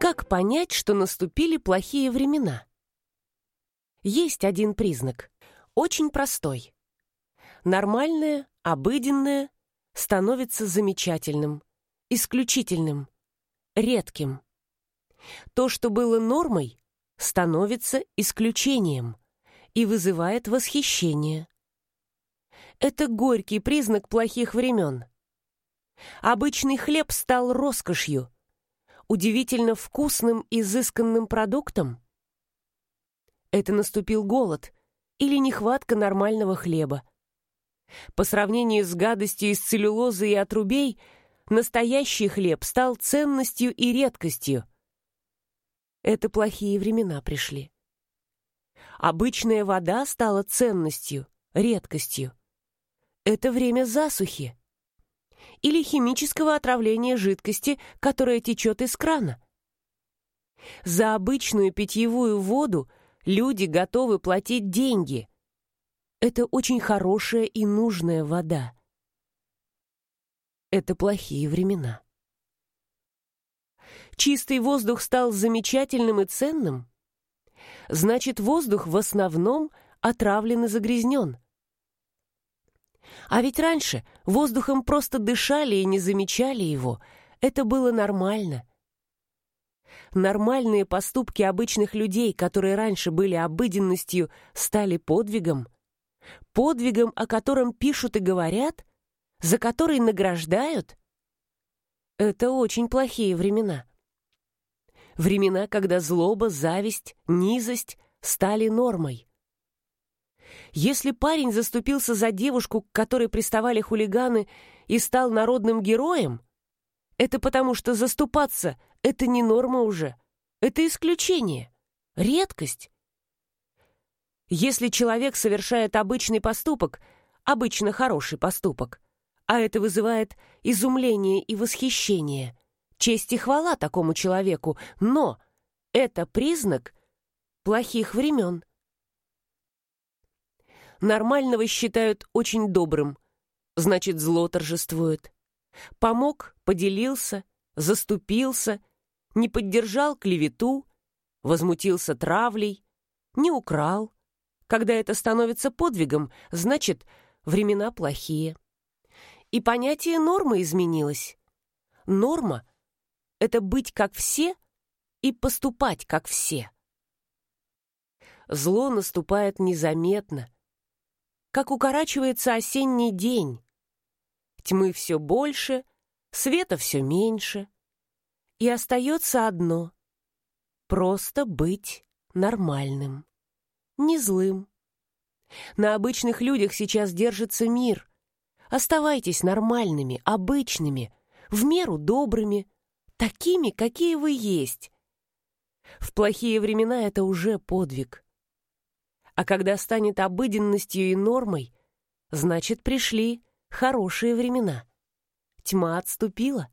Как понять, что наступили плохие времена? Есть один признак, очень простой. Нормальное, обыденное становится замечательным, исключительным, редким. То, что было нормой, становится исключением и вызывает восхищение. Это горький признак плохих времен. Обычный хлеб стал роскошью, удивительно вкусным, изысканным продуктом. Это наступил голод или нехватка нормального хлеба. По сравнению с гадостью из целлюлозы и отрубей, настоящий хлеб стал ценностью и редкостью. Это плохие времена пришли. Обычная вода стала ценностью, редкостью. Это время засухи. Или химического отравления жидкости, которая течет из крана. За обычную питьевую воду люди готовы платить деньги. Это очень хорошая и нужная вода. Это плохие времена. Чистый воздух стал замечательным и ценным? Значит, воздух в основном отравлен и загрязнен. А ведь раньше воздухом просто дышали и не замечали его. Это было нормально. Нормальные поступки обычных людей, которые раньше были обыденностью, стали подвигом. Подвигом, о котором пишут и говорят, за который награждают. Это очень плохие времена. Времена, когда злоба, зависть, низость стали нормой. Если парень заступился за девушку, к которой приставали хулиганы, и стал народным героем, это потому что заступаться — это не норма уже. Это исключение, редкость. Если человек совершает обычный поступок, обычно хороший поступок, а это вызывает изумление и восхищение, честь и хвала такому человеку, но это признак плохих времен. Нормального считают очень добрым, значит, зло торжествует. Помог, поделился, заступился, не поддержал клевету, возмутился травлей, не украл. Когда это становится подвигом, значит, времена плохие. И понятие нормы изменилось. Норма — это быть как все и поступать как все. Зло наступает незаметно, как укорачивается осенний день. Тьмы все больше, света все меньше. И остается одно — просто быть нормальным, не злым. На обычных людях сейчас держится мир. Оставайтесь нормальными, обычными, в меру добрыми, такими, какие вы есть. В плохие времена это уже подвиг. А когда станет обыденностью и нормой, значит, пришли хорошие времена. Тьма отступила.